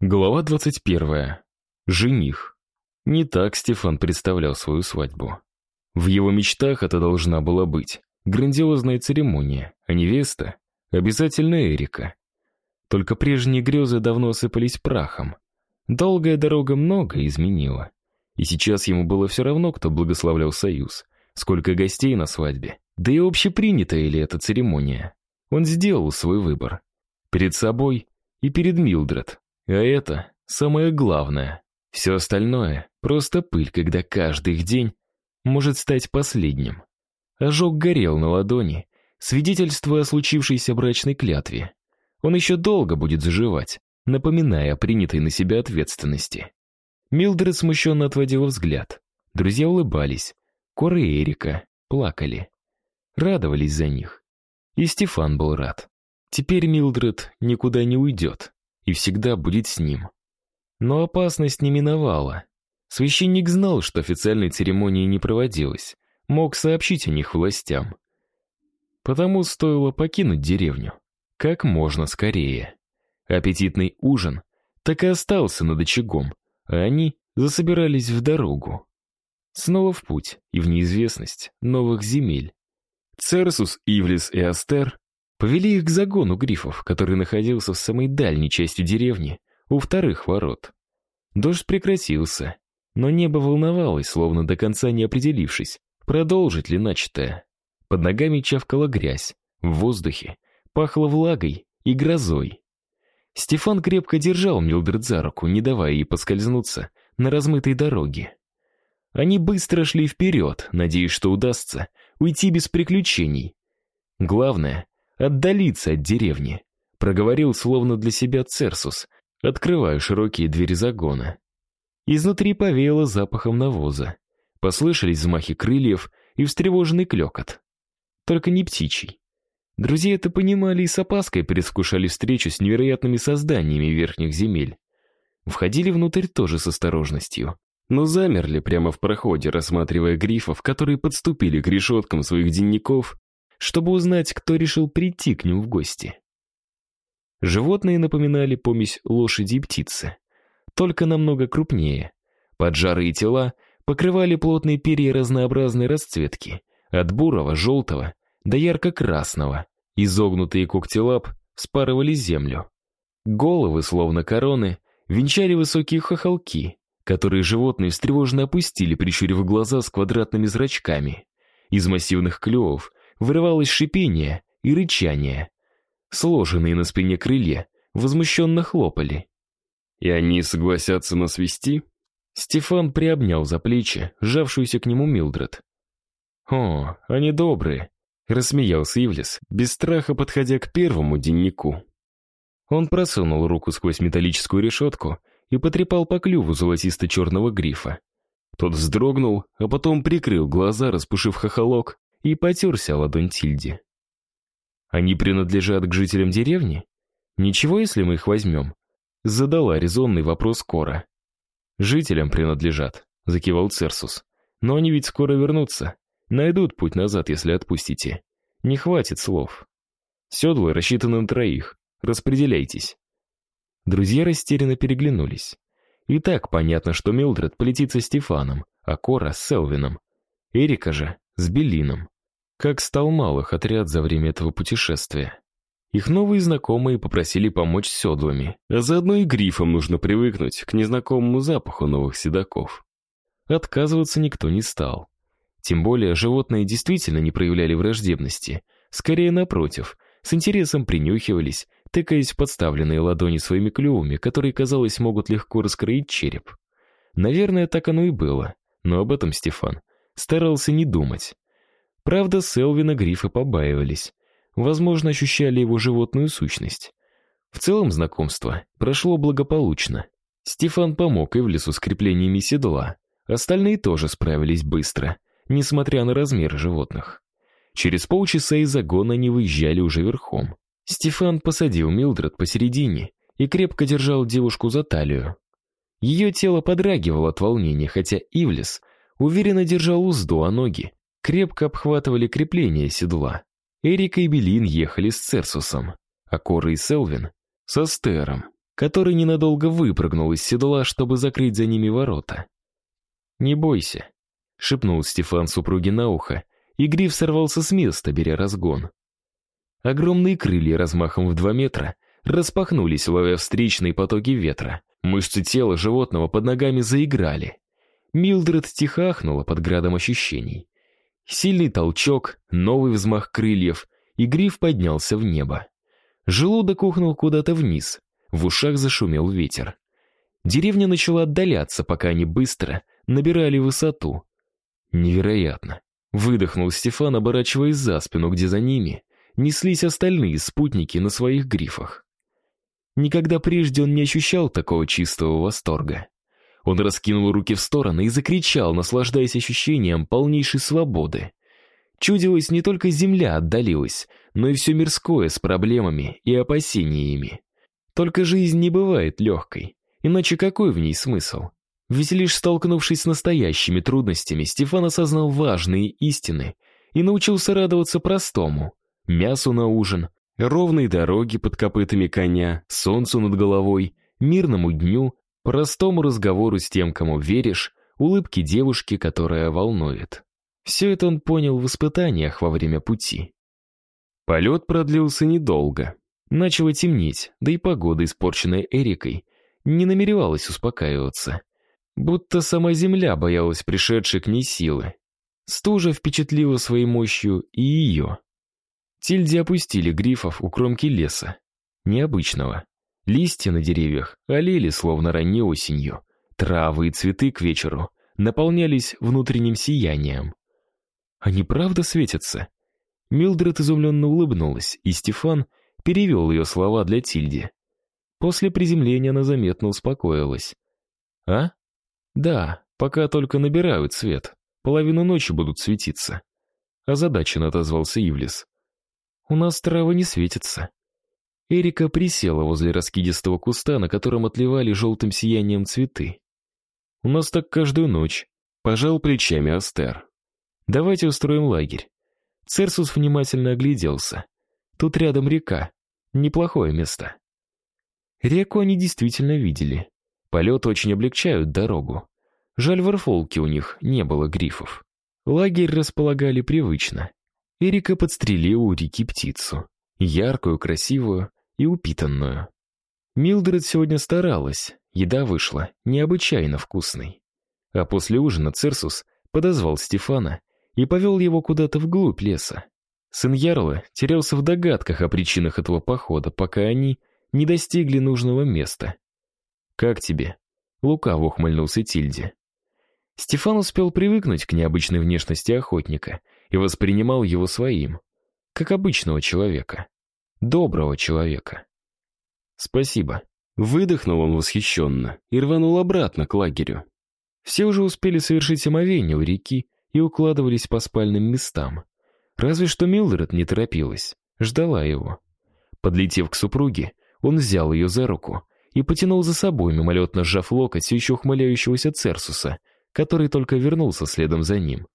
Глава 21. Жених. Не так Стефан представлял свою свадьбу. В его мечтах это должна была быть грандиозная церемония, а невеста — обязательно Эрика. Только прежние грезы давно осыпались прахом. Долгая дорога многое изменила. И сейчас ему было все равно, кто благословлял союз, сколько гостей на свадьбе, да и общепринятая ли эта церемония. Он сделал свой выбор. Перед собой и перед Милдред. А это самое главное. Все остальное — просто пыль, когда каждый их день может стать последним. Ожог горел на ладони, свидетельствуя о случившейся брачной клятве. Он еще долго будет заживать, напоминая о принятой на себя ответственности. Милдред смущенно отводила взгляд. Друзья улыбались. Кора и Эрика плакали. Радовались за них. И Стефан был рад. Теперь Милдред никуда не уйдет и всегда будет с ним. Но опасность не миновала. Священник знал, что официальной церемонии не проводилось, мог сообщить о них властям. Потому стоило покинуть деревню как можно скорее. Аппетитный ужин так и остался над очагом, а они засобирались в дорогу. Снова в путь и в неизвестность новых земель. Церсус, Ивлис и Астер Повели их к загону грифов, который находился в самой дальней части деревни, у вторых ворот. Дождь прекратился, но небо волновалось, словно до конца не определившись, продолжить ли начатое. Под ногами чавкала грязь, в воздухе пахло влагой и грозой. Стефан крепко держал Милдред за руку, не давая ей поскользнуться на размытой дороге. Они быстро шли вперед, надеясь, что удастся уйти без приключений. Главное отдалиться от деревни, проговорил словно для себя Церсус, открывая широкие двери загона. Изнутри повеяло запахом навоза. Послышались взмахи крыльев и встревоженный клёкот. Только не птичий. Друзья это понимали и с опаской предвкушали встречу с невероятными созданиями верхних земель. Входили внутрь тоже с осторожностью, но замерли прямо в проходе, рассматривая грифов, которые подступили к решеткам своих денников чтобы узнать, кто решил прийти к ним в гости. Животные напоминали помесь лошади и птицы, только намного крупнее. Поджарые тела покрывали плотные перья разнообразной расцветки, от бурого, желтого до ярко-красного. Изогнутые когти лап спарывали землю. Головы, словно короны, венчали высокие хохолки, которые животные встревоженно опустили, прищурив глаза с квадратными зрачками. Из массивных клювов вырывалось шипение и рычание. Сложенные на спине крылья возмущенно хлопали. «И они согласятся нас вести?» Стефан приобнял за плечи сжавшуюся к нему Милдред. «О, они добрые», — рассмеялся Ивлес, без страха подходя к первому деннику. Он просунул руку сквозь металлическую решетку и потрепал по клюву золотисто-черного грифа. Тот вздрогнул, а потом прикрыл глаза, распушив хохолок, и потерся ладонь Тильди. «Они принадлежат к жителям деревни? Ничего, если мы их возьмем?» Задала резонный вопрос Кора. «Жителям принадлежат», — закивал Церсус. «Но они ведь скоро вернутся. Найдут путь назад, если отпустите. Не хватит слов. Седлы рассчитаны на троих. Распределяйтесь». Друзья растерянно переглянулись. И так понятно, что Милдред полетит со Стефаном, а Кора с Селвином. Эрика же с Белином. Как стал малых отряд за время этого путешествия. Их новые знакомые попросили помочь седлами, а заодно и грифам нужно привыкнуть к незнакомому запаху новых седаков. Отказываться никто не стал. Тем более животные действительно не проявляли враждебности, скорее напротив, с интересом принюхивались, тыкаясь в подставленные ладони своими клювами, которые, казалось, могут легко раскроить череп. Наверное, так оно и было, но об этом Стефан старался не думать. Правда, Селвина грифы побаивались. Возможно, ощущали его животную сущность. В целом знакомство прошло благополучно. Стефан помог Эвлису с креплениями седла. Остальные тоже справились быстро, несмотря на размер животных. Через полчаса из загона они выезжали уже верхом. Стефан посадил Милдред посередине и крепко держал девушку за талию. Ее тело подрагивало от волнения, хотя Ивлис уверенно держал узду, а ноги крепко обхватывали крепление седла. Эрика и Белин ехали с Церсусом, а Кора и Селвин — со Стером. который ненадолго выпрыгнул из седла, чтобы закрыть за ними ворота. «Не бойся», — шепнул Стефан супруге на ухо, и гриф сорвался с места, беря разгон. Огромные крылья размахом в два метра распахнулись, ловя встречные потоки ветра. Мышцы тела животного под ногами заиграли. Милдред тихо ахнула под градом ощущений. Сильный толчок, новый взмах крыльев, и гриф поднялся в небо. Желудок ухнул куда-то вниз, в ушах зашумел ветер. Деревня начала отдаляться, пока они быстро набирали высоту. Невероятно. Выдохнул Стефан, оборачиваясь за спину, где за ними неслись остальные спутники на своих грифах. Никогда прежде он не ощущал такого чистого восторга. Он раскинул руки в стороны и закричал, наслаждаясь ощущением полнейшей свободы. Чудилось, не только земля отдалилась, но и все мирское с проблемами и опасениями. Только жизнь не бывает легкой, иначе какой в ней смысл? Ведь лишь столкнувшись с настоящими трудностями, Стефан осознал важные истины и научился радоваться простому — мясу на ужин, ровной дороге под копытами коня, солнцу над головой, мирному дню Простому разговору с тем, кому веришь, улыбке девушки, которая волнует. Все это он понял в испытаниях во время пути. Полет продлился недолго. Начало темнеть, да и погода, испорченная Эрикой, не намеревалась успокаиваться. Будто сама земля боялась пришедшей к ней силы. Стужа впечатлила своей мощью и ее. Тильди опустили грифов у кромки леса. Необычного. Листья на деревьях олели, словно ранней осенью. Травы и цветы к вечеру наполнялись внутренним сиянием. Они правда светятся? Милдред изумленно улыбнулась, и Стефан перевел ее слова для Тильди. После приземления она заметно успокоилась. «А? Да, пока только набирают цвет. Половину ночи будут светиться». Озадаченно отозвался Ивлис. «У нас травы не светятся. Эрика присела возле раскидистого куста, на котором отливали желтым сиянием цветы. «У нас так каждую ночь», — пожал плечами Астер. «Давайте устроим лагерь». Церсус внимательно огляделся. «Тут рядом река. Неплохое место». Реку они действительно видели. Полеты очень облегчают дорогу. Жаль, в Арфолке у них не было грифов. Лагерь располагали привычно. Эрика подстрелила у реки птицу. Яркую, красивую, и упитанную. Милдред сегодня старалась, еда вышла необычайно вкусной. А после ужина Церсус подозвал Стефана и повел его куда-то вглубь леса. Сын Ярла терялся в догадках о причинах этого похода, пока они не достигли нужного места. «Как тебе?» — лукаво ухмыльнулся Тильде. Стефан успел привыкнуть к необычной внешности охотника и воспринимал его своим, как обычного человека доброго человека. Спасибо. Выдохнул он восхищенно и рванул обратно к лагерю. Все уже успели совершить омовение у реки и укладывались по спальным местам. Разве что Милдред не торопилась, ждала его. Подлетев к супруге, он взял ее за руку и потянул за собой, мимолетно сжав локоть еще ухмыляющегося Церсуса, который только вернулся следом за ним.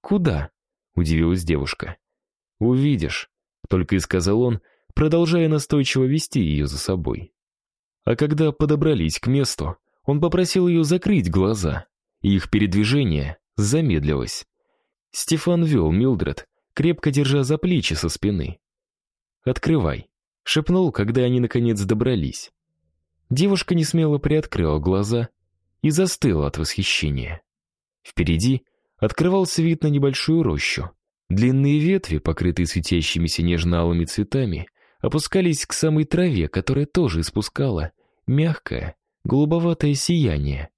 «Куда?» — удивилась девушка. «Увидишь», — только и сказал он, продолжая настойчиво вести ее за собой. А когда подобрались к месту, он попросил ее закрыть глаза, и их передвижение замедлилось. Стефан вел Милдред, крепко держа за плечи со спины. «Открывай», — шепнул, когда они наконец добрались. Девушка несмело приоткрыла глаза и застыла от восхищения. Впереди открывался вид на небольшую рощу. Длинные ветви, покрытые светящимися нежно-алыми цветами, опускались к самой траве, которая тоже испускала мягкое, голубоватое сияние.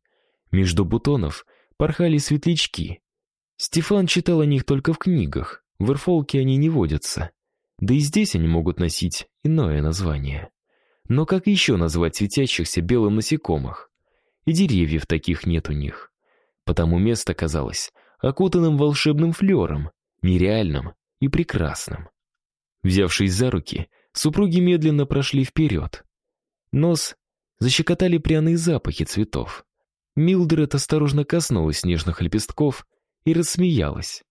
Между бутонов порхали светлячки. Стефан читал о них только в книгах, в Эрфолке они не водятся. Да и здесь они могут носить иное название. Но как еще назвать светящихся белым насекомых? И деревьев таких нет у них. Потому место казалось окутанным волшебным флером, нереальным и прекрасным. Взявшись за руки, Супруги медленно прошли вперед. Нос защекотали пряные запахи цветов. Милдред осторожно коснулась нежных лепестков и рассмеялась.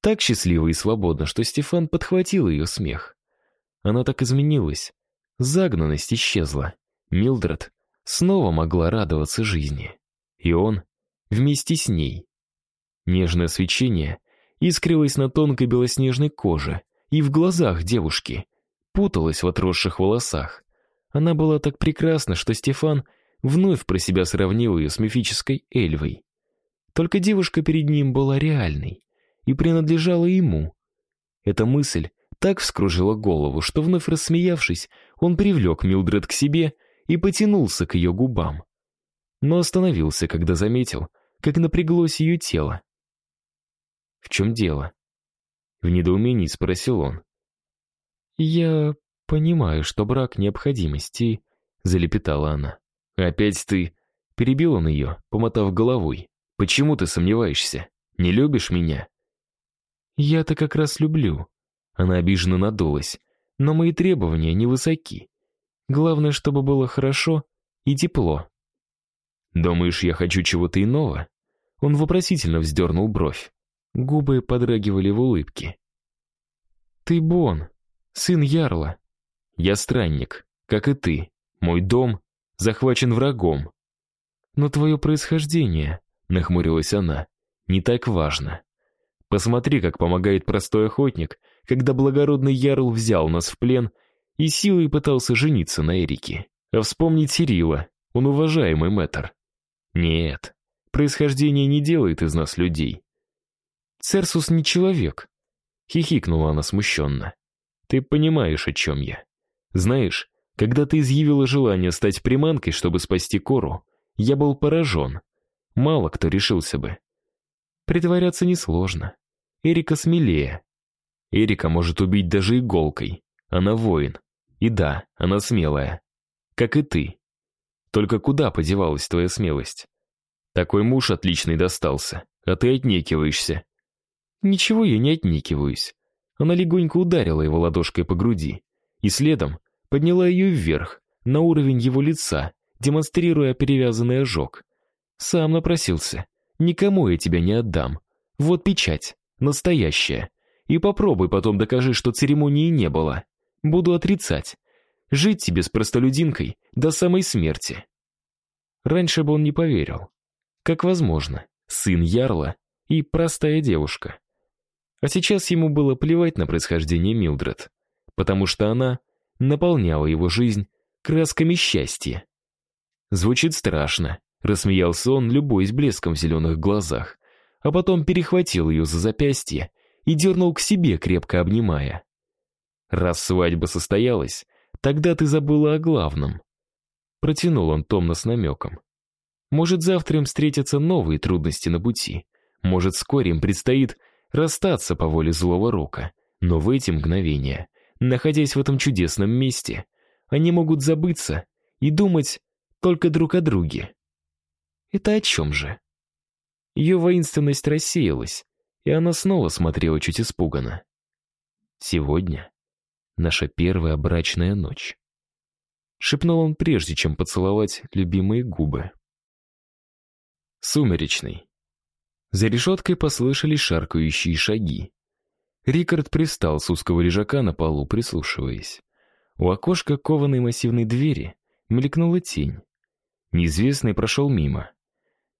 Так счастливо и свободно, что Стефан подхватил ее смех. Она так изменилась. Загнанность исчезла. Милдред снова могла радоваться жизни. И он вместе с ней. Нежное свечение искрилось на тонкой белоснежной коже и в глазах девушки, путалось в отросших волосах. Она была так прекрасна, что Стефан вновь про себя сравнил ее с мифической Эльвой. Только девушка перед ним была реальной и принадлежала ему. Эта мысль так вскружила голову, что, вновь рассмеявшись, он привлек Милдред к себе и потянулся к ее губам. Но остановился, когда заметил, как напряглось ее тело. «В чем дело?» В недоумении спросил он. «Я понимаю, что брак — необходимость, и...» — залепетала она. «Опять ты...» — перебил он ее, помотав головой. «Почему ты сомневаешься? Не любишь меня?» «Я-то как раз люблю». Она обиженно надулась. «Но мои требования невысоки. Главное, чтобы было хорошо и тепло». «Думаешь, я хочу чего-то иного?» Он вопросительно вздернул бровь. Губы подрагивали в улыбке. «Ты Бон, сын Ярла. Я странник, как и ты. Мой дом захвачен врагом. Но твое происхождение, нахмурилась она, не так важно. Посмотри, как помогает простой охотник, когда благородный ярл взял нас в плен и силой пытался жениться на Эрике. А вспомнить Сирила, он уважаемый мэтр. Нет, происхождение не делает из нас людей. Церсус не человек, хихикнула она смущенно. Ты понимаешь, о чем я. Знаешь, когда ты изъявила желание стать приманкой, чтобы спасти Кору, я был поражен. Мало кто решился бы. Притворяться несложно. Эрика смелее. Эрика может убить даже иголкой. Она воин. И да, она смелая. Как и ты. Только куда подевалась твоя смелость? Такой муж отличный достался, а ты отнекиваешься. Ничего я не отнекиваюсь. Она легонько ударила его ладошкой по груди и следом подняла ее вверх, на уровень его лица, демонстрируя перевязанный ожог. Сам напросился. Никому я тебя не отдам. Вот печать, настоящая. И попробуй потом докажи, что церемонии не было. Буду отрицать. Жить тебе с простолюдинкой до самой смерти. Раньше бы он не поверил. Как возможно, сын Ярла и простая девушка. А сейчас ему было плевать на происхождение Милдред, потому что она наполняла его жизнь красками счастья. Звучит страшно, рассмеялся он, любуясь блеском в зеленых глазах, а потом перехватил ее за запястье и дернул к себе, крепко обнимая. Раз свадьба состоялась, тогда ты забыла о главном. Протянул он томно с намеком. Может, завтра им встретятся новые трудности на пути. Может, вскоре им предстоит расстаться по воле злого рока. Но в эти мгновения, находясь в этом чудесном месте, они могут забыться и думать только друг о друге. Это о чем же? Ее воинственность рассеялась, и она снова смотрела чуть испуганно. Сегодня наша первая брачная ночь. Шепнул он прежде, чем поцеловать любимые губы. Сумеречный. За решеткой послышались шаркающие шаги. Рикард пристал с узкого лежака на полу, прислушиваясь. У окошка кованой массивной двери мелькнула тень. Неизвестный прошел мимо.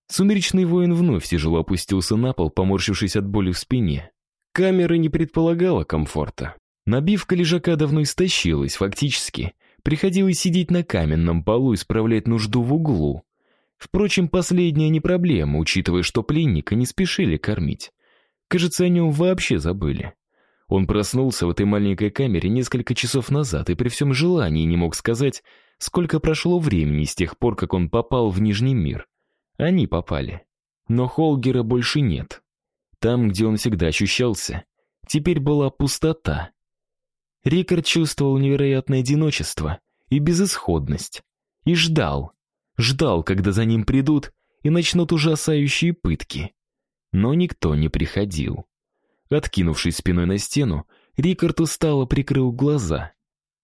Сумеречный воин вновь тяжело опустился на пол, поморщившись от боли в спине. Камера не предполагала комфорта. Набивка лежака давно истощилась, фактически. Приходилось сидеть на каменном полу и справлять нужду в углу. Впрочем, последняя не проблема, учитывая, что пленника не спешили кормить. Кажется, о нем вообще забыли. Он проснулся в этой маленькой камере несколько часов назад и при всем желании не мог сказать, сколько прошло времени с тех пор, как он попал в Нижний мир. Они попали. Но Холгера больше нет. Там, где он всегда ощущался, теперь была пустота. Рикард чувствовал невероятное одиночество и безысходность. И ждал, Ждал, когда за ним придут и начнут ужасающие пытки. Но никто не приходил. Откинувшись спиной на стену, Рикард устало прикрыл глаза.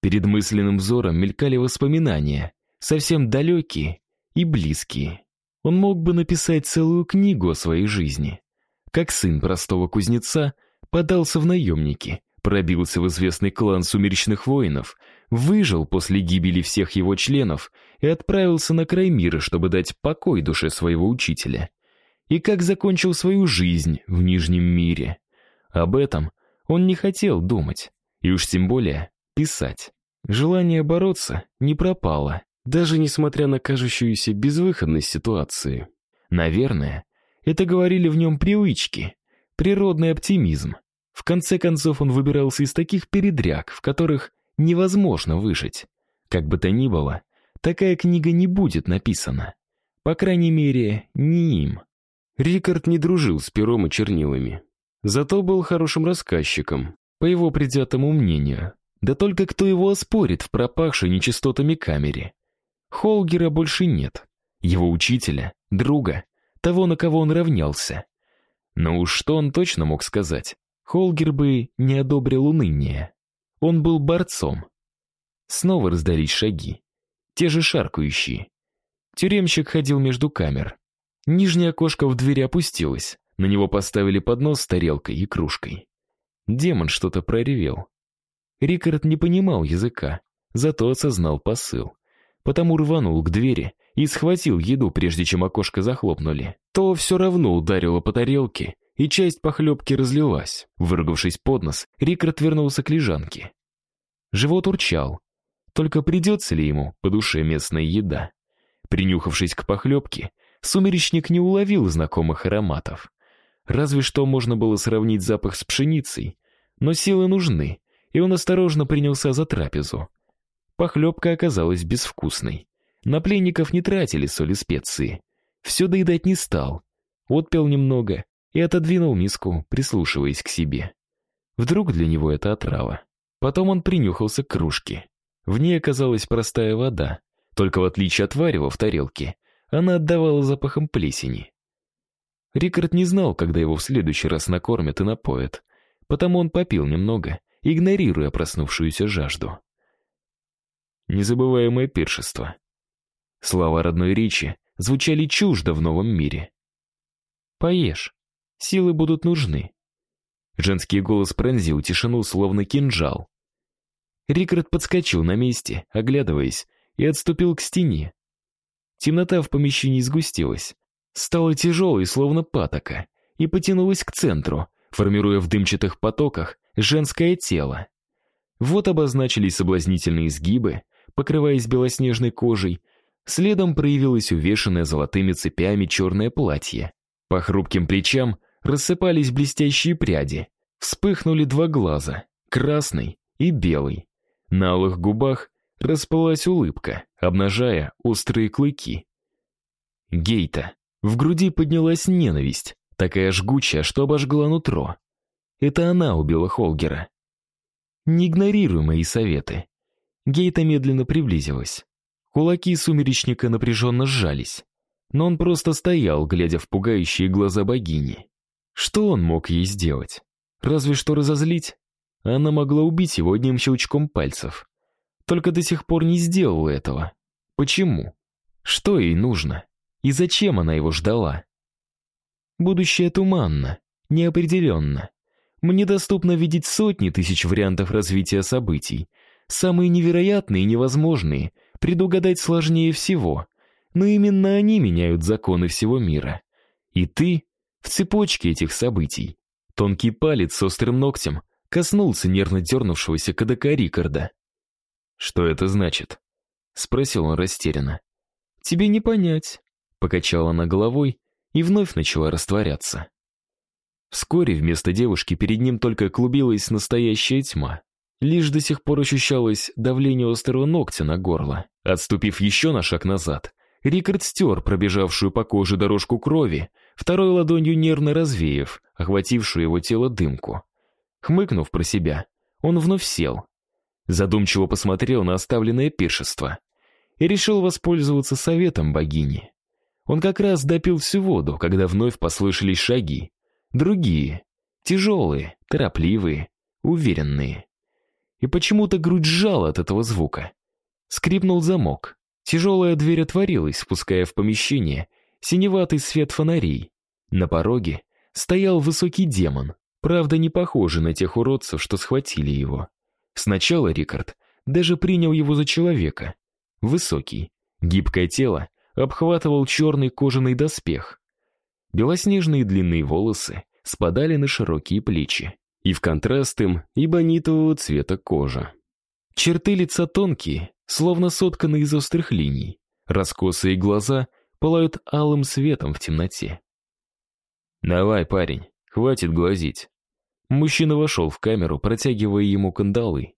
Перед мысленным взором мелькали воспоминания, совсем далекие и близкие. Он мог бы написать целую книгу о своей жизни. Как сын простого кузнеца подался в наемники, пробился в известный клан сумеречных воинов, выжил после гибели всех его членов и отправился на край мира, чтобы дать покой душе своего учителя. И как закончил свою жизнь в Нижнем мире. Об этом он не хотел думать, и уж тем более писать. Желание бороться не пропало, даже несмотря на кажущуюся безвыходность ситуации. Наверное, это говорили в нем привычки, природный оптимизм. В конце концов он выбирался из таких передряг, в которых невозможно выжить. Как бы то ни было, такая книга не будет написана. По крайней мере, не им. Рикард не дружил с пером и чернилами. Зато был хорошим рассказчиком, по его предвзятому мнению. Да только кто его оспорит в пропахшей нечистотами камере? Холгера больше нет. Его учителя, друга, того, на кого он равнялся. Но уж что он точно мог сказать? Холгер бы не одобрил уныние. Он был борцом. Снова раздались шаги. Те же шаркающие. Тюремщик ходил между камер. Нижнее окошко в двери опустилось. На него поставили поднос с тарелкой и кружкой. Демон что-то проревел. Рикард не понимал языка, зато осознал посыл. Потому рванул к двери и схватил еду, прежде чем окошко захлопнули. То все равно ударило по тарелке, и часть похлебки разлилась. Выругавшись под нос, Рикард вернулся к лежанке. Живот урчал. Только придется ли ему по душе местная еда? Принюхавшись к похлебке, сумеречник не уловил знакомых ароматов. Разве что можно было сравнить запах с пшеницей, но силы нужны, и он осторожно принялся за трапезу. Похлебка оказалась безвкусной. На пленников не тратили соли специи. Все доедать не стал. Отпил немного и отодвинул миску, прислушиваясь к себе. Вдруг для него это отрава. Потом он принюхался к кружке. В ней оказалась простая вода, только в отличие от варева в тарелке, она отдавала запахом плесени. Рикард не знал, когда его в следующий раз накормят и напоят, потому он попил немного, игнорируя проснувшуюся жажду. Незабываемое пиршество. Слова родной речи звучали чуждо в новом мире. «Поешь», Силы будут нужны. Женский голос пронзил тишину, словно кинжал. Рикард подскочил на месте, оглядываясь, и отступил к стене. Темнота в помещении сгустилась, стала тяжелой, словно патока, и потянулась к центру, формируя в дымчатых потоках женское тело. Вот обозначились соблазнительные изгибы, покрываясь белоснежной кожей, следом проявилось увешанное золотыми цепями черное платье. По хрупким плечам рассыпались блестящие пряди. Вспыхнули два глаза, красный и белый. На алых губах расплылась улыбка, обнажая острые клыки. Гейта. В груди поднялась ненависть, такая жгучая, что обожгла нутро. Это она убила Холгера. Не игнорируй мои советы. Гейта медленно приблизилась. Кулаки сумеречника напряженно сжались. Но он просто стоял, глядя в пугающие глаза богини. Что он мог ей сделать? Разве что разозлить. Она могла убить его одним щелчком пальцев. Только до сих пор не сделала этого. Почему? Что ей нужно? И зачем она его ждала? Будущее туманно, неопределенно. Мне доступно видеть сотни тысяч вариантов развития событий. Самые невероятные и невозможные предугадать сложнее всего. Но именно они меняют законы всего мира. И ты в цепочке этих событий тонкий палец с острым ногтем коснулся нервно дернувшегося кадака Рикарда. «Что это значит?» — спросил он растерянно. «Тебе не понять», — покачала она головой и вновь начала растворяться. Вскоре вместо девушки перед ним только клубилась настоящая тьма. Лишь до сих пор ощущалось давление острого ногтя на горло. Отступив еще на шаг назад, Рикард стер пробежавшую по коже дорожку крови, второй ладонью нервно развеяв, охватившую его тело дымку. Хмыкнув про себя, он вновь сел. Задумчиво посмотрел на оставленное пиршество и решил воспользоваться советом богини. Он как раз допил всю воду, когда вновь послышались шаги. Другие, тяжелые, торопливые, уверенные. И почему-то грудь сжала от этого звука. Скрипнул замок. Тяжелая дверь отворилась, впуская в помещение синеватый свет фонарей. На пороге стоял высокий демон, правда, не похожий на тех уродцев, что схватили его. Сначала Рикард даже принял его за человека. Высокий, гибкое тело обхватывал черный кожаный доспех. Белоснежные длинные волосы спадали на широкие плечи, и в контраст им и цвета кожа. Черты лица тонкие, словно сотканы из острых линий. Раскосые глаза пылают алым светом в темноте. «Давай, парень, хватит глазить». Мужчина вошел в камеру, протягивая ему кандалы.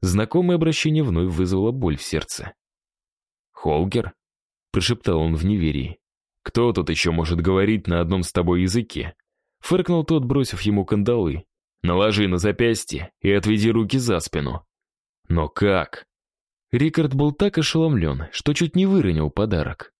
Знакомое обращение вновь вызвало боль в сердце. «Холгер?» — прошептал он в неверии. «Кто тут еще может говорить на одном с тобой языке?» Фыркнул тот, бросив ему кандалы. «Наложи на запястье и отведи руки за спину». «Но как?» Рикард был так ошеломлен, что чуть не выронил подарок.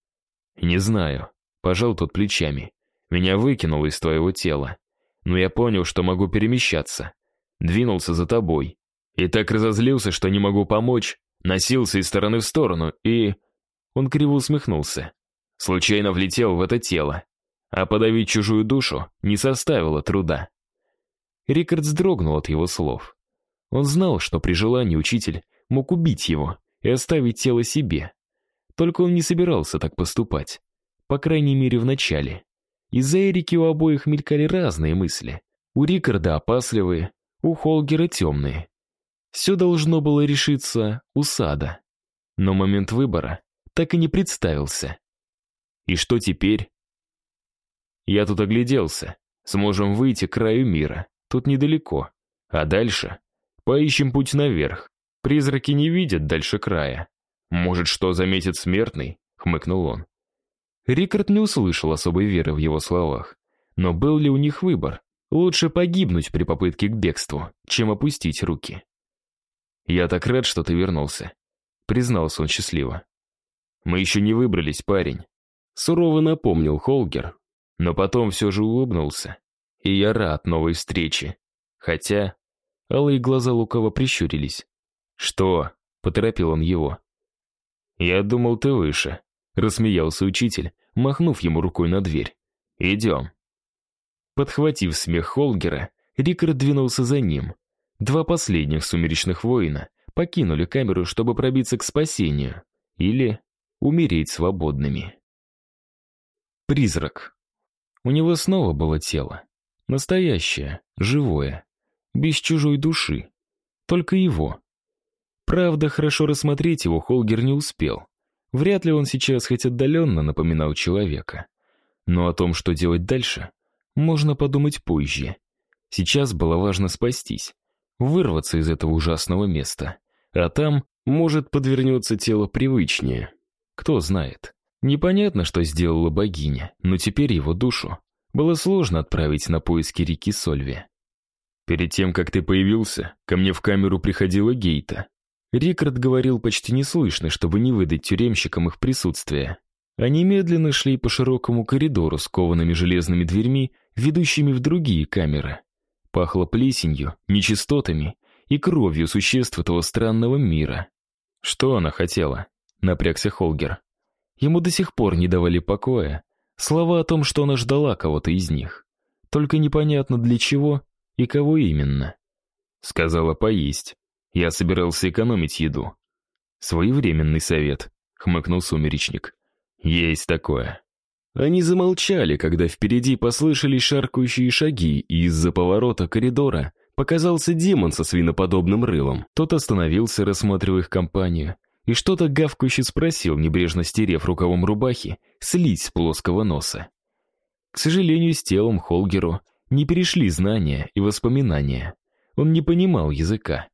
«Не знаю», — пожал тот плечами. «Меня выкинуло из твоего тела. Но я понял, что могу перемещаться. Двинулся за тобой. И так разозлился, что не могу помочь. Носился из стороны в сторону и...» Он криво усмехнулся. Случайно влетел в это тело. А подавить чужую душу не составило труда. Рикард вздрогнул от его слов. Он знал, что при желании учитель мог убить его, и оставить тело себе. Только он не собирался так поступать. По крайней мере, в начале. Из-за Эрики у обоих мелькали разные мысли. У Рикарда опасливые, у Холгера темные. Все должно было решиться у сада. Но момент выбора так и не представился. И что теперь? Я тут огляделся. Сможем выйти к краю мира. Тут недалеко. А дальше? Поищем путь наверх. Призраки не видят дальше края. Может, что заметит смертный? Хмыкнул он. Рикард не услышал особой веры в его словах. Но был ли у них выбор? Лучше погибнуть при попытке к бегству, чем опустить руки. «Я так рад, что ты вернулся», — признался он счастливо. «Мы еще не выбрались, парень», — сурово напомнил Холгер, но потом все же улыбнулся. «И я рад новой встрече. Хотя...» Алые глаза лукаво прищурились. «Что?» — поторопил он его. «Я думал, ты выше», — рассмеялся учитель, махнув ему рукой на дверь. «Идем». Подхватив смех Холгера, Рикард двинулся за ним. Два последних сумеречных воина покинули камеру, чтобы пробиться к спасению. Или умереть свободными. Призрак. У него снова было тело. Настоящее, живое, без чужой души. Только его. Правда, хорошо рассмотреть его Холгер не успел. Вряд ли он сейчас хоть отдаленно напоминал человека. Но о том, что делать дальше, можно подумать позже. Сейчас было важно спастись, вырваться из этого ужасного места. А там, может, подвернется тело привычнее. Кто знает. Непонятно, что сделала богиня, но теперь его душу было сложно отправить на поиски реки Сольви. Перед тем, как ты появился, ко мне в камеру приходила Гейта. Рикард говорил почти неслышно, чтобы не выдать тюремщикам их присутствие. Они медленно шли по широкому коридору с коваными железными дверьми, ведущими в другие камеры. Пахло плесенью, нечистотами и кровью существ этого странного мира. Что она хотела? Напрягся Холгер. Ему до сих пор не давали покоя слова о том, что она ждала кого-то из них. Только непонятно для чего и кого именно. Сказала поесть. Я собирался экономить еду. Своевременный совет, хмыкнул сумеречник. Есть такое. Они замолчали, когда впереди послышались шаркающие шаги, и из-за поворота коридора показался демон со свиноподобным рылом. Тот остановился, рассматривая их компанию, и что-то гавкающе спросил, небрежно стерев рукавом рубахи, слить с плоского носа. К сожалению, с телом Холгеру не перешли знания и воспоминания. Он не понимал языка.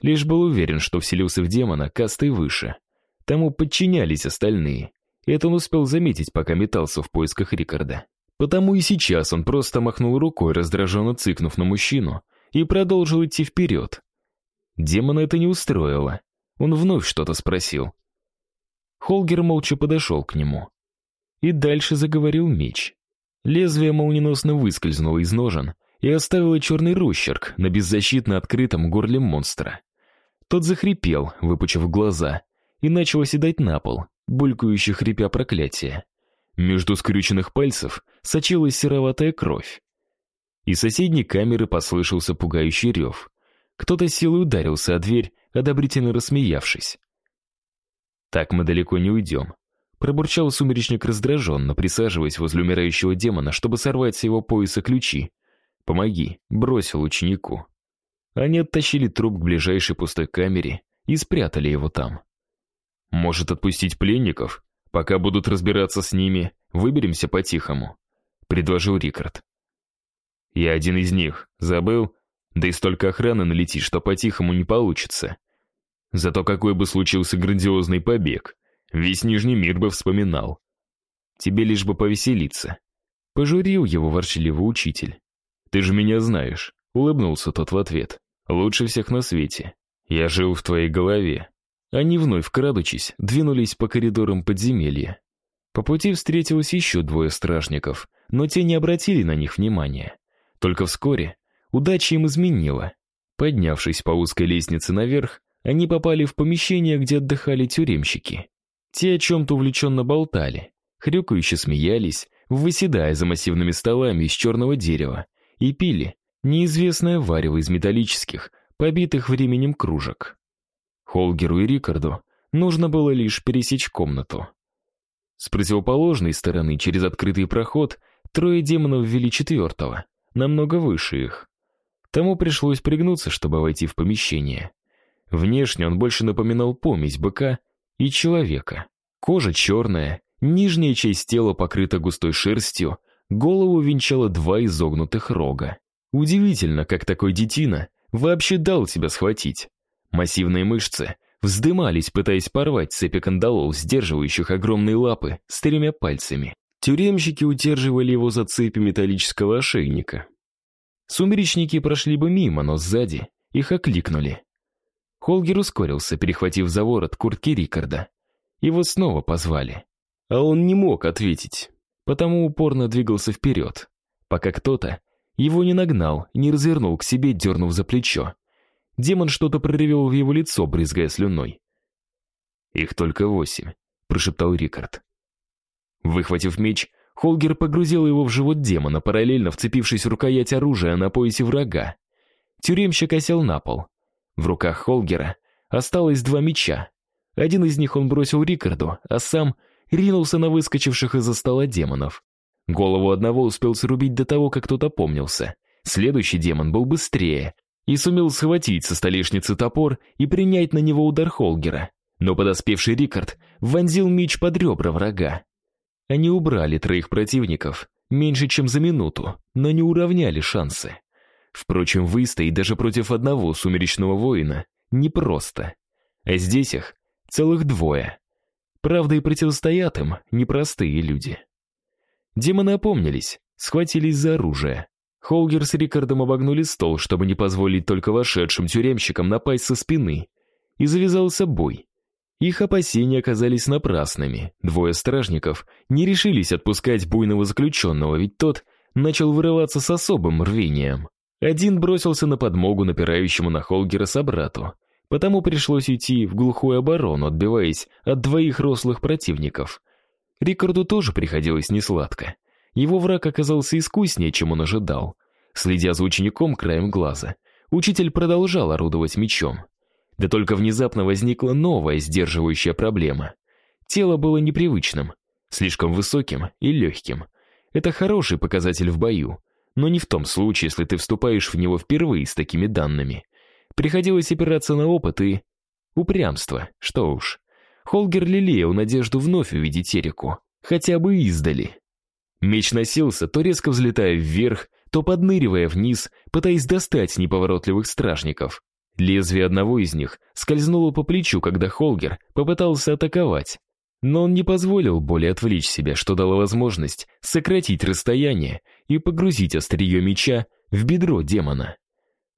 Лишь был уверен, что вселился в демона кастой выше. Тому подчинялись остальные. Это он успел заметить, пока метался в поисках Рикарда. Потому и сейчас он просто махнул рукой, раздраженно цыкнув на мужчину, и продолжил идти вперед. Демона это не устроило. Он вновь что-то спросил. Холгер молча подошел к нему. И дальше заговорил меч. Лезвие молниеносно выскользнуло из ножен и оставило черный росчерк на беззащитно открытом горле монстра. Тот захрипел, выпучив глаза, и начал оседать на пол, булькающе хрипя проклятие. Между скрюченных пальцев сочилась сероватая кровь. Из соседней камеры послышался пугающий рев. Кто-то силой ударился о дверь, одобрительно рассмеявшись. «Так мы далеко не уйдем», — пробурчал сумеречник раздраженно, присаживаясь возле умирающего демона, чтобы сорвать с его пояса ключи. «Помоги», — бросил ученику. Они оттащили труп к ближайшей пустой камере и спрятали его там. «Может, отпустить пленников? Пока будут разбираться с ними, выберемся по-тихому», — предложил Рикард. «Я один из них. Забыл? Да и столько охраны налетит, что по-тихому не получится. Зато какой бы случился грандиозный побег, весь Нижний мир бы вспоминал. Тебе лишь бы повеселиться. Пожурил его ворчливый учитель. Ты же меня знаешь, улыбнулся тот в ответ. Лучше всех на свете. Я жил в твоей голове. Они вновь, крадучись, двинулись по коридорам подземелья. По пути встретилось еще двое стражников, но те не обратили на них внимания. Только вскоре удача им изменила. Поднявшись по узкой лестнице наверх, они попали в помещение, где отдыхали тюремщики. Те о чем-то увлеченно болтали, хрюкающе смеялись, выседая за массивными столами из черного дерева, и пили неизвестное варево из металлических, побитых временем кружек. Холгеру и Рикарду нужно было лишь пересечь комнату. С противоположной стороны, через открытый проход, трое демонов ввели четвертого, намного выше их. Тому пришлось пригнуться, чтобы войти в помещение. Внешне он больше напоминал помесь быка и человека. Кожа черная, нижняя часть тела покрыта густой шерстью, голову венчало два изогнутых рога. Удивительно, как такой детина вообще дал себя схватить. Массивные мышцы вздымались, пытаясь порвать цепи кандалов, сдерживающих огромные лапы с тремя пальцами. Тюремщики удерживали его за цепи металлического ошейника. Сумеречники прошли бы мимо, но сзади их окликнули. Холгер ускорился, перехватив за ворот куртки Рикарда. Его снова позвали. А он не мог ответить, потому упорно двигался вперед, пока кто-то его не нагнал не развернул к себе, дернув за плечо. Демон что-то проревел в его лицо, брызгая слюной. «Их только восемь», — прошептал Рикард. Выхватив меч, Холгер погрузил его в живот демона, параллельно вцепившись в рукоять оружия на поясе врага. Тюремщик осел на пол. В руках Холгера осталось два меча. Один из них он бросил Рикарду, а сам ринулся на выскочивших из-за стола демонов. Голову одного успел срубить до того, как тот опомнился. Следующий демон был быстрее и сумел схватить со столешницы топор и принять на него удар Холгера. Но подоспевший Рикард вонзил меч под ребра врага. Они убрали троих противников меньше, чем за минуту, но не уравняли шансы. Впрочем, выстоять даже против одного сумеречного воина непросто. А здесь их целых двое. Правда, и противостоят им непростые люди. Демоны опомнились, схватились за оружие. Холгер с Рикардом обогнули стол, чтобы не позволить только вошедшим тюремщикам напасть со спины. И завязался бой. Их опасения оказались напрасными. Двое стражников не решились отпускать буйного заключенного, ведь тот начал вырываться с особым рвением. Один бросился на подмогу напирающему на Холгера собрату, потому пришлось идти в глухую оборону, отбиваясь от двоих рослых противников. Рикарду тоже приходилось несладко. Его враг оказался искуснее, чем он ожидал. Следя за учеником краем глаза, учитель продолжал орудовать мечом. Да только внезапно возникла новая сдерживающая проблема. Тело было непривычным, слишком высоким и легким. Это хороший показатель в бою, но не в том случае, если ты вступаешь в него впервые с такими данными. Приходилось опираться на опыт и... упрямство, что уж. Холгер лелеял надежду вновь увидеть Эрику, хотя бы издали. Меч носился, то резко взлетая вверх, то подныривая вниз, пытаясь достать неповоротливых стражников. Лезвие одного из них скользнуло по плечу, когда Холгер попытался атаковать. Но он не позволил более отвлечь себя, что дало возможность сократить расстояние и погрузить острие меча в бедро демона.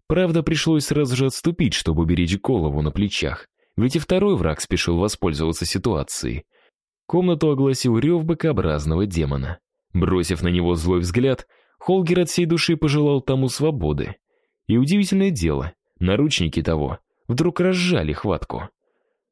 Правда, пришлось сразу же отступить, чтобы уберечь голову на плечах, ведь и второй враг спешил воспользоваться ситуацией. Комнату огласил рев быкообразного демона. Бросив на него злой взгляд, Холгер от всей души пожелал тому свободы. И удивительное дело, наручники того вдруг разжали хватку.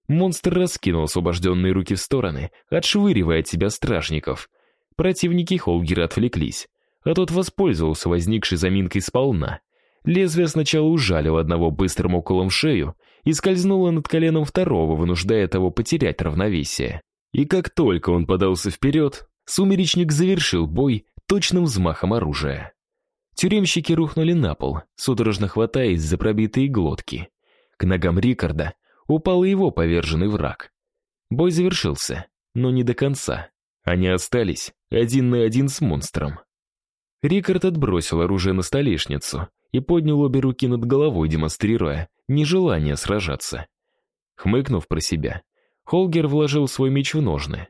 Монстр раскинул освобожденные руки в стороны, отшвыривая от себя стражников. Противники Холгера отвлеклись, а тот воспользовался возникшей заминкой сполна. Лезвие сначала ужалило одного быстрым уколом в шею, и скользнула над коленом второго, вынуждая того потерять равновесие. И как только он подался вперед, сумеречник завершил бой точным взмахом оружия. Тюремщики рухнули на пол, судорожно хватаясь за пробитые глотки. К ногам Рикарда упал его поверженный враг. Бой завершился, но не до конца. Они остались один на один с монстром. Рикард отбросил оружие на столешницу и поднял обе руки над головой, демонстрируя нежелание сражаться. Хмыкнув про себя, Холгер вложил свой меч в ножны.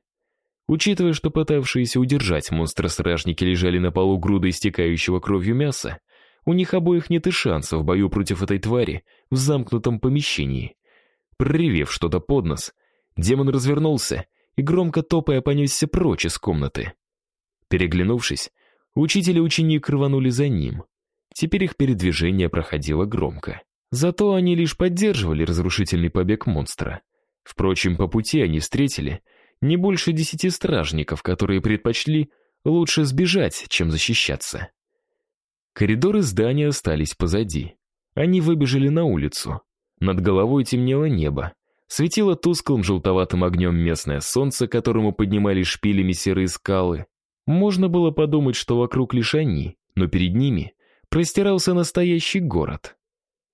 Учитывая, что пытавшиеся удержать монстра-стражники лежали на полу груды истекающего кровью мяса, у них обоих нет и шанса в бою против этой твари в замкнутом помещении. Проревев что-то под нос, демон развернулся и громко топая понесся прочь из комнаты. Переглянувшись, учитель и ученик рванули за ним. Теперь их передвижение проходило громко. Зато они лишь поддерживали разрушительный побег монстра. Впрочем, по пути они встретили не больше десяти стражников, которые предпочли лучше сбежать, чем защищаться. Коридоры здания остались позади. Они выбежали на улицу. Над головой темнело небо. Светило тусклым желтоватым огнем местное солнце, которому поднимали шпилями серые скалы. Можно было подумать, что вокруг лишь они, но перед ними простирался настоящий город.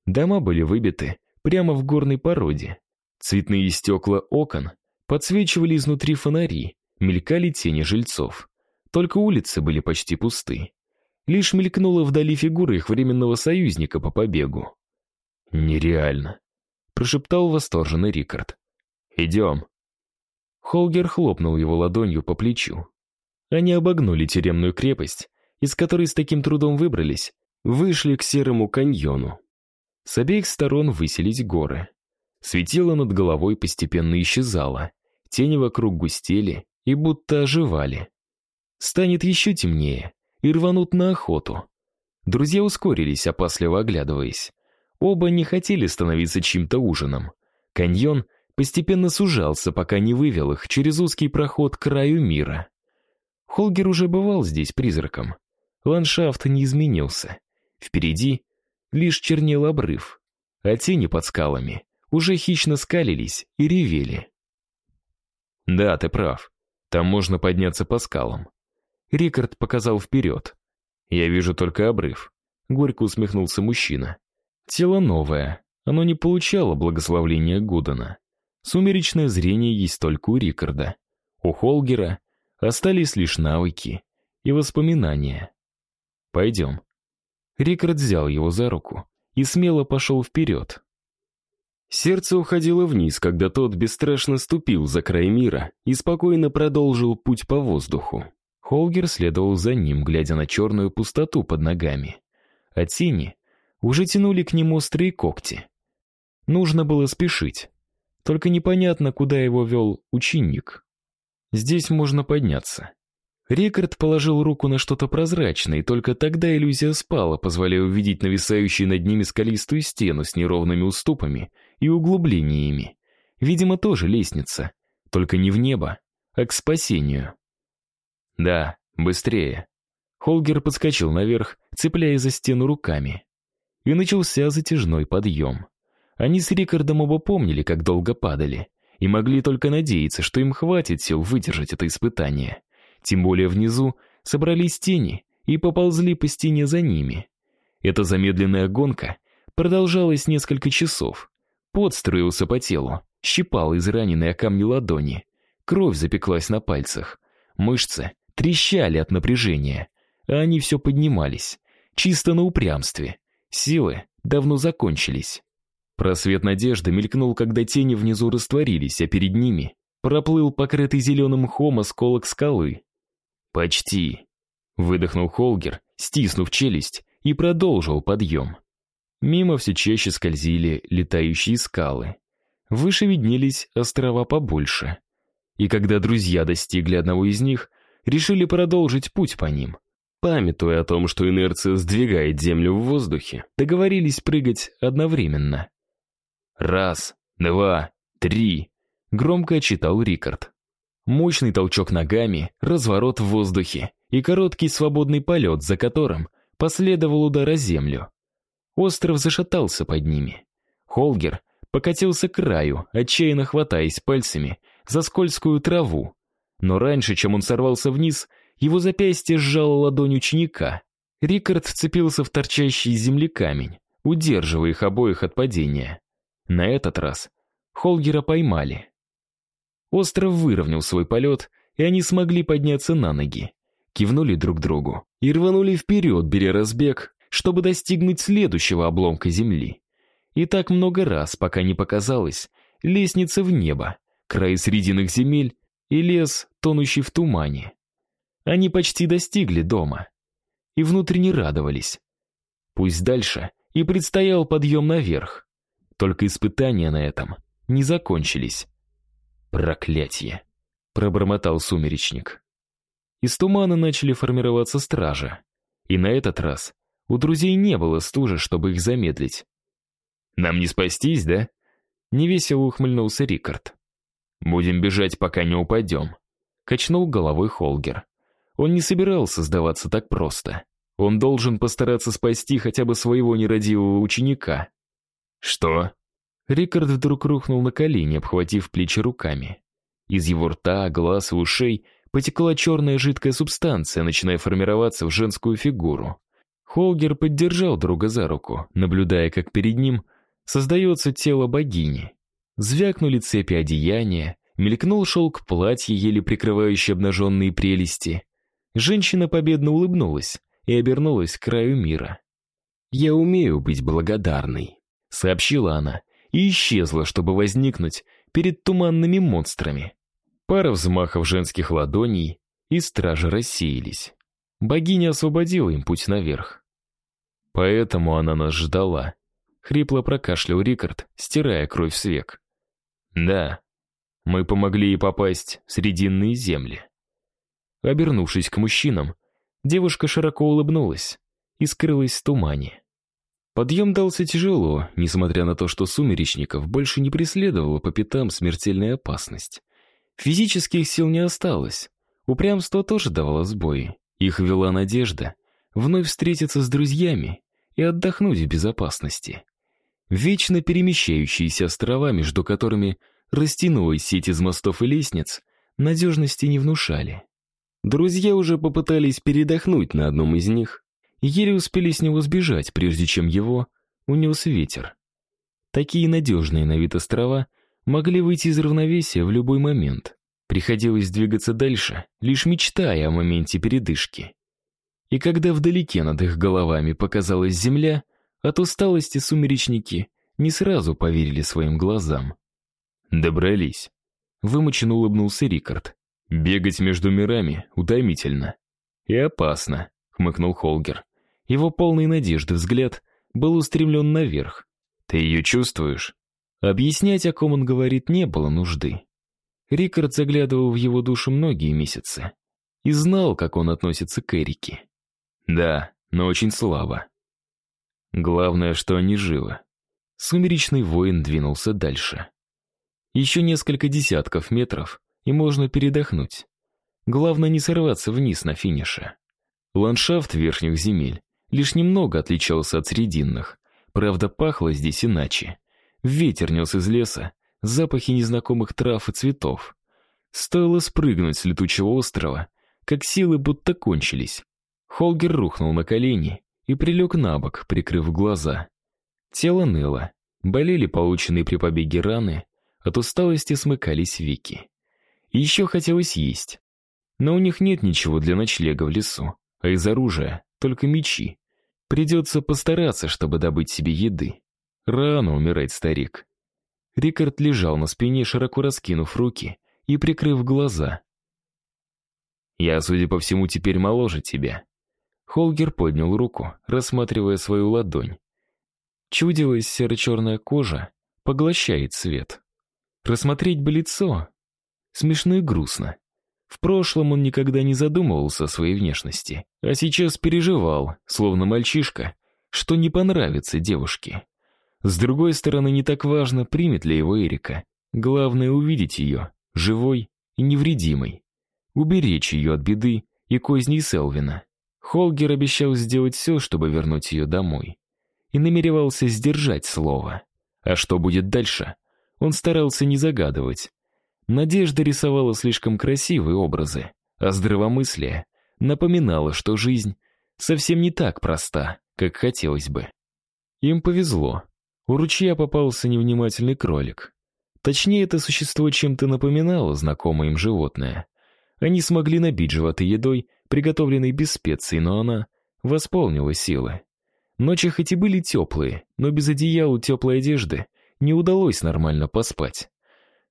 Дома были выбиты прямо в горной породе. Цветные стекла окон подсвечивали изнутри фонари, мелькали тени жильцов. Только улицы были почти пусты. Лишь мелькнула вдали фигура их временного союзника по побегу. «Нереально», — прошептал восторженный Рикард. «Идем». Холгер хлопнул его ладонью по плечу. Они обогнули тюремную крепость, из которой с таким трудом выбрались, вышли к серому каньону. С обеих сторон высились горы. Светило над головой постепенно исчезало, тени вокруг густели и будто оживали. Станет еще темнее, и рванут на охоту. Друзья ускорились, опасливо оглядываясь. Оба не хотели становиться чьим-то ужином. Каньон постепенно сужался, пока не вывел их через узкий проход к краю мира. Холгер уже бывал здесь призраком. Ландшафт не изменился. Впереди лишь чернел обрыв, а тени под скалами уже хищно скалились и ревели. «Да, ты прав. Там можно подняться по скалам». Рикард показал вперед. «Я вижу только обрыв», — горько усмехнулся мужчина. Тело новое, оно не получало благословления Гудена. Сумеречное зрение есть только у Рикарда. У Холгера остались лишь навыки и воспоминания. «Пойдем». Рикард взял его за руку и смело пошел вперед. Сердце уходило вниз, когда тот бесстрашно ступил за край мира и спокойно продолжил путь по воздуху. Холгер следовал за ним, глядя на черную пустоту под ногами. А тени уже тянули к нему острые когти. Нужно было спешить. Только непонятно, куда его вел ученик. Здесь можно подняться. Рикард положил руку на что-то прозрачное, и только тогда иллюзия спала, позволяя увидеть нависающую над ними скалистую стену с неровными уступами и углублениями. Видимо, тоже лестница, только не в небо, а к спасению. Да, быстрее. Холгер подскочил наверх, цепляя за стену руками и начался затяжной подъем. Они с Рикардом оба помнили, как долго падали, и могли только надеяться, что им хватит сил выдержать это испытание. Тем более внизу собрались тени и поползли по стене за ними. Эта замедленная гонка продолжалась несколько часов. Пот струился по телу, щипал израненные о камни ладони. Кровь запеклась на пальцах. Мышцы трещали от напряжения, а они все поднимались, чисто на упрямстве. Силы давно закончились. Просвет надежды мелькнул, когда тени внизу растворились, а перед ними проплыл покрытый зеленым мхом осколок скалы. «Почти», — выдохнул Холгер, стиснув челюсть, и продолжил подъем. Мимо все чаще скользили летающие скалы. Выше виднелись острова побольше. И когда друзья достигли одного из них, решили продолжить путь по ним. Памятуя о том, что инерция сдвигает Землю в воздухе, договорились прыгать одновременно. «Раз, два, три», — громко отчитал Рикард. Мощный толчок ногами, разворот в воздухе и короткий свободный полет, за которым последовал удар о землю. Остров зашатался под ними. Холгер покатился к краю, отчаянно хватаясь пальцами за скользкую траву. Но раньше, чем он сорвался вниз, его запястье сжало ладонь ученика. Рикард вцепился в торчащий из земли камень, удерживая их обоих от падения. На этот раз Холгера поймали. Остров выровнял свой полет, и они смогли подняться на ноги. Кивнули друг другу и рванули вперед, беря разбег, чтобы достигнуть следующего обломка земли. И так много раз, пока не показалось, лестница в небо, край срединных земель и лес, тонущий в тумане. Они почти достигли дома. И внутренне радовались. Пусть дальше и предстоял подъем наверх. Только испытания на этом не закончились. Проклятье! Пробормотал сумеречник. Из тумана начали формироваться стражи. И на этот раз у друзей не было стужи, чтобы их замедлить. «Нам не спастись, да?» Невесело ухмыльнулся Рикард. «Будем бежать, пока не упадем», — качнул головой Холгер. Он не собирался сдаваться так просто. Он должен постараться спасти хотя бы своего нерадивого ученика. «Что?» Рикард вдруг рухнул на колени, обхватив плечи руками. Из его рта, глаз и ушей потекла черная жидкая субстанция, начиная формироваться в женскую фигуру. Холгер поддержал друга за руку, наблюдая, как перед ним создается тело богини. Звякнули цепи одеяния, мелькнул шелк платья, еле прикрывающий обнаженные прелести. Женщина победно улыбнулась и обернулась к краю мира. «Я умею быть благодарной», — сообщила она, и исчезла, чтобы возникнуть перед туманными монстрами. Пара взмахов женских ладоней, и стражи рассеялись. Богиня освободила им путь наверх. Поэтому она нас ждала. Хрипло прокашлял Рикард, стирая кровь с век. Да, мы помогли ей попасть в срединные земли. Обернувшись к мужчинам, девушка широко улыбнулась и скрылась в тумане. Подъем дался тяжело, несмотря на то, что сумеречников больше не преследовала по пятам смертельная опасность. Физических сил не осталось, упрямство тоже давало сбои. Их вела надежда вновь встретиться с друзьями и отдохнуть в безопасности. Вечно перемещающиеся острова, между которыми растянулась сеть из мостов и лестниц, надежности не внушали. Друзья уже попытались передохнуть на одном из них, еле успели с него сбежать, прежде чем его унес ветер. Такие надежные на вид острова могли выйти из равновесия в любой момент. Приходилось двигаться дальше, лишь мечтая о моменте передышки. И когда вдалеке над их головами показалась земля, от усталости сумеречники не сразу поверили своим глазам. «Добрались», — вымученно улыбнулся Рикард. Бегать между мирами утомительно. И опасно, хмыкнул Холгер. Его полный надежды взгляд был устремлен наверх. Ты ее чувствуешь? Объяснять, о ком он говорит, не было нужды. Рикард заглядывал в его душу многие месяцы и знал, как он относится к Эрике. Да, но очень слабо. Главное, что они живы. Сумеречный воин двинулся дальше. Еще несколько десятков метров, и можно передохнуть. Главное не сорваться вниз на финише. Ландшафт верхних земель лишь немного отличался от срединных. Правда, пахло здесь иначе. Ветер нес из леса запахи незнакомых трав и цветов. Стоило спрыгнуть с летучего острова, как силы будто кончились. Холгер рухнул на колени и прилег на бок, прикрыв глаза. Тело ныло, болели полученные при побеге раны, от усталости смыкались веки. Еще хотелось есть. Но у них нет ничего для ночлега в лесу, а из оружия только мечи. Придется постараться, чтобы добыть себе еды. Рано умирать, старик. Рикард лежал на спине, широко раскинув руки и прикрыв глаза. «Я, судя по всему, теперь моложе тебя». Холгер поднял руку, рассматривая свою ладонь. Чудилась серо-черная кожа, поглощает свет. Рассмотреть бы лицо, Смешно и грустно. В прошлом он никогда не задумывался о своей внешности, а сейчас переживал, словно мальчишка, что не понравится девушке. С другой стороны, не так важно, примет ли его Эрика. Главное увидеть ее, живой и невредимой. Уберечь ее от беды и козней Селвина. Холгер обещал сделать все, чтобы вернуть ее домой. И намеревался сдержать слово. А что будет дальше? Он старался не загадывать. Надежда рисовала слишком красивые образы, а здравомыслие напоминало, что жизнь совсем не так проста, как хотелось бы. Им повезло. У ручья попался невнимательный кролик. Точнее, это существо чем-то напоминало знакомое им животное. Они смогли набить животы едой, приготовленной без специй, но она восполнила силы. Ночи хоть и были теплые, но без одеяла теплой одежды не удалось нормально поспать.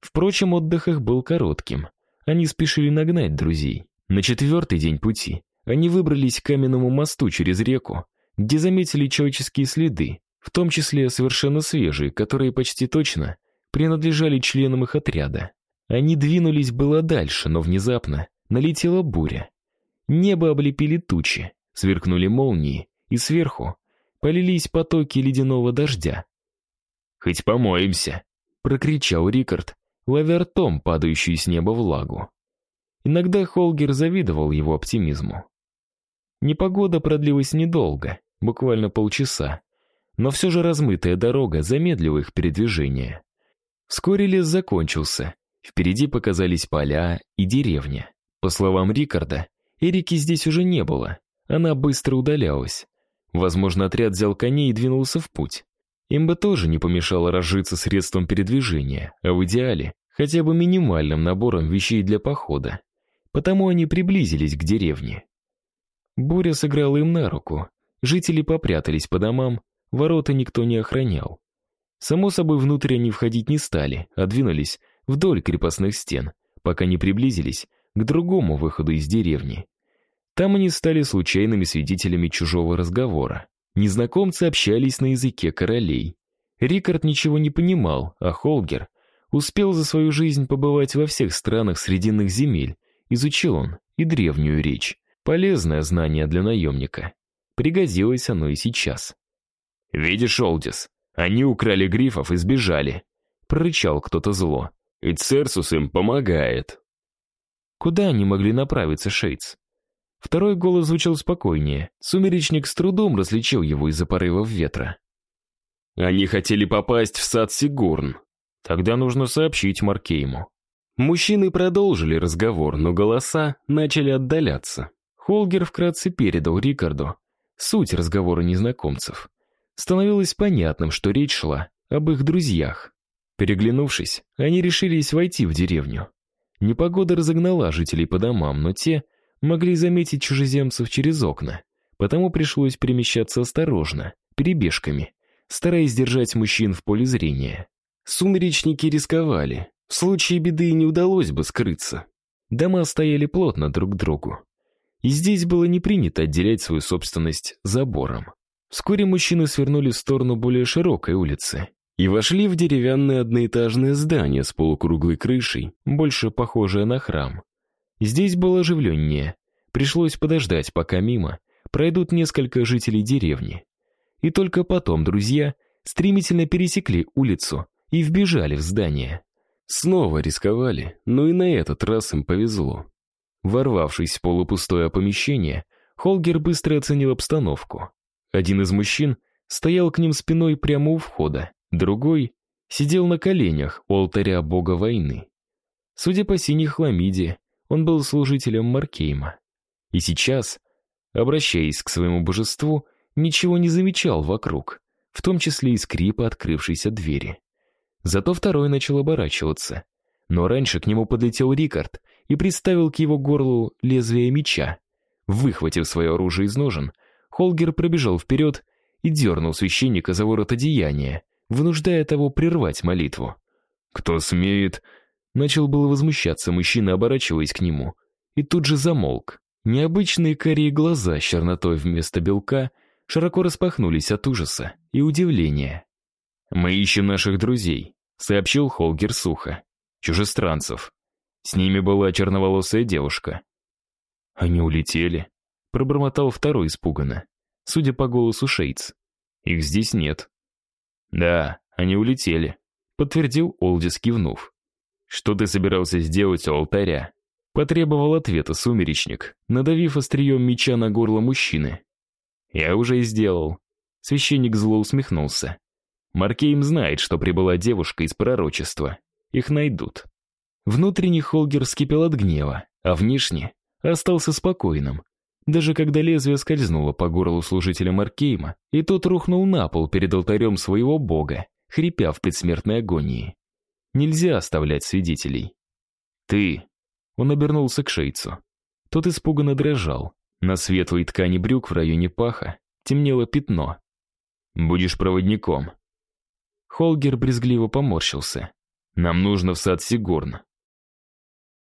Впрочем, отдых их был коротким. Они спешили нагнать друзей. На четвертый день пути они выбрались к каменному мосту через реку, где заметили человеческие следы, в том числе совершенно свежие, которые почти точно принадлежали членам их отряда. Они двинулись было дальше, но внезапно налетела буря. Небо облепили тучи, сверкнули молнии, и сверху полились потоки ледяного дождя. «Хоть помоемся!» — прокричал Рикард, ловя ртом падающую с неба влагу. Иногда Холгер завидовал его оптимизму. Непогода продлилась недолго, буквально полчаса, но все же размытая дорога замедлила их передвижение. Вскоре лес закончился, впереди показались поля и деревня. По словам Рикарда, Эрики здесь уже не было, она быстро удалялась. Возможно, отряд взял коней и двинулся в путь. Им бы тоже не помешало разжиться средством передвижения, а в идеале хотя бы минимальным набором вещей для похода. Потому они приблизились к деревне. Буря сыграла им на руку. Жители попрятались по домам, ворота никто не охранял. Само собой, внутрь они входить не стали, а двинулись вдоль крепостных стен, пока не приблизились к другому выходу из деревни. Там они стали случайными свидетелями чужого разговора. Незнакомцы общались на языке королей. Рикард ничего не понимал, а Холгер успел за свою жизнь побывать во всех странах Срединных земель. Изучил он и древнюю речь. Полезное знание для наемника. Пригодилось оно и сейчас. «Видишь, Олдис, они украли грифов и сбежали», — прорычал кто-то зло. «И Церсус им помогает». Куда они могли направиться, Шейц? Второй голос звучал спокойнее. Сумеречник с трудом различил его из-за порывов ветра. «Они хотели попасть в сад Сигурн. Тогда нужно сообщить Маркейму». Мужчины продолжили разговор, но голоса начали отдаляться. Холгер вкратце передал Рикарду суть разговора незнакомцев. Становилось понятным, что речь шла об их друзьях. Переглянувшись, они решились войти в деревню. Непогода разогнала жителей по домам, но те могли заметить чужеземцев через окна, потому пришлось перемещаться осторожно, перебежками, стараясь держать мужчин в поле зрения. Сумеречники рисковали, в случае беды не удалось бы скрыться. Дома стояли плотно друг к другу. И здесь было не принято отделять свою собственность забором. Вскоре мужчины свернули в сторону более широкой улицы и вошли в деревянное одноэтажное здание с полукруглой крышей, больше похожее на храм. Здесь было оживленнее. Пришлось подождать, пока мимо пройдут несколько жителей деревни. И только потом друзья стремительно пересекли улицу и вбежали в здание. Снова рисковали, но и на этот раз им повезло. Ворвавшись в полупустое помещение, Холгер быстро оценил обстановку. Один из мужчин стоял к ним спиной прямо у входа, другой сидел на коленях у алтаря бога войны. Судя по синей хламиде, он был служителем Маркейма. И сейчас, обращаясь к своему божеству, ничего не замечал вокруг, в том числе и скрипа открывшейся двери. Зато второй начал оборачиваться. Но раньше к нему подлетел Рикард и приставил к его горлу лезвие меча. Выхватив свое оружие из ножен, Холгер пробежал вперед и дернул священника за ворот одеяния, вынуждая того прервать молитву. «Кто смеет?» Начал было возмущаться мужчина, оборачиваясь к нему, и тут же замолк. Необычные карие глаза с чернотой вместо белка широко распахнулись от ужаса и удивления. «Мы ищем наших друзей», — сообщил Холгер сухо. «Чужестранцев. С ними была черноволосая девушка. Они улетели, пробормотал второй испуганно, судя по голосу Шейц. Их здесь нет. Да, они улетели, подтвердил Олдис, кивнув. Что ты собирался сделать у алтаря? Потребовал ответа сумеречник, надавив острием меча на горло мужчины. Я уже и сделал. Священник зло усмехнулся. Маркейм знает, что прибыла девушка из пророчества. Их найдут. Внутренний Холгер вскипел от гнева, а внешне остался спокойным. Даже когда лезвие скользнуло по горлу служителя Маркейма, и тот рухнул на пол перед алтарем своего бога, хрипя в предсмертной агонии. Нельзя оставлять свидетелей. «Ты!» Он обернулся к шейцу. Тот испуганно дрожал. На светлой ткани брюк в районе паха темнело пятно. «Будешь проводником». Холгер брезгливо поморщился. «Нам нужно в сад Сигурн.